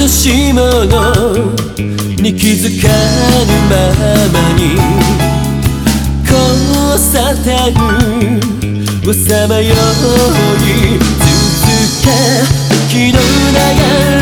としものに気づかぬままに交差点をさまよい続け時の流れ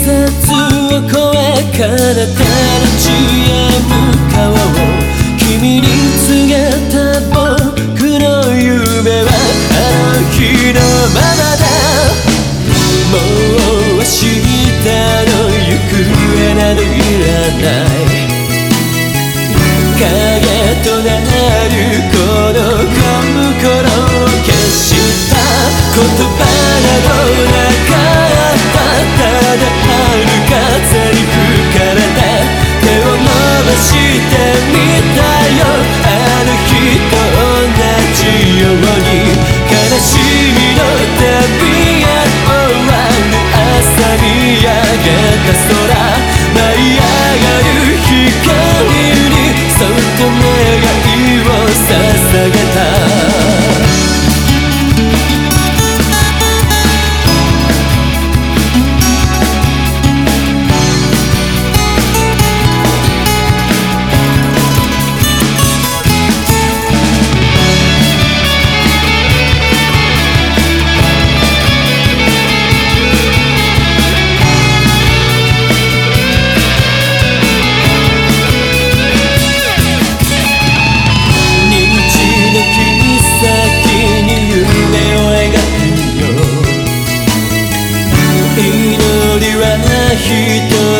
節を越え彼から地へ向かおう君に告げた僕の夢はあの日のままだもう明日の行方などいらない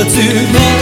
to me.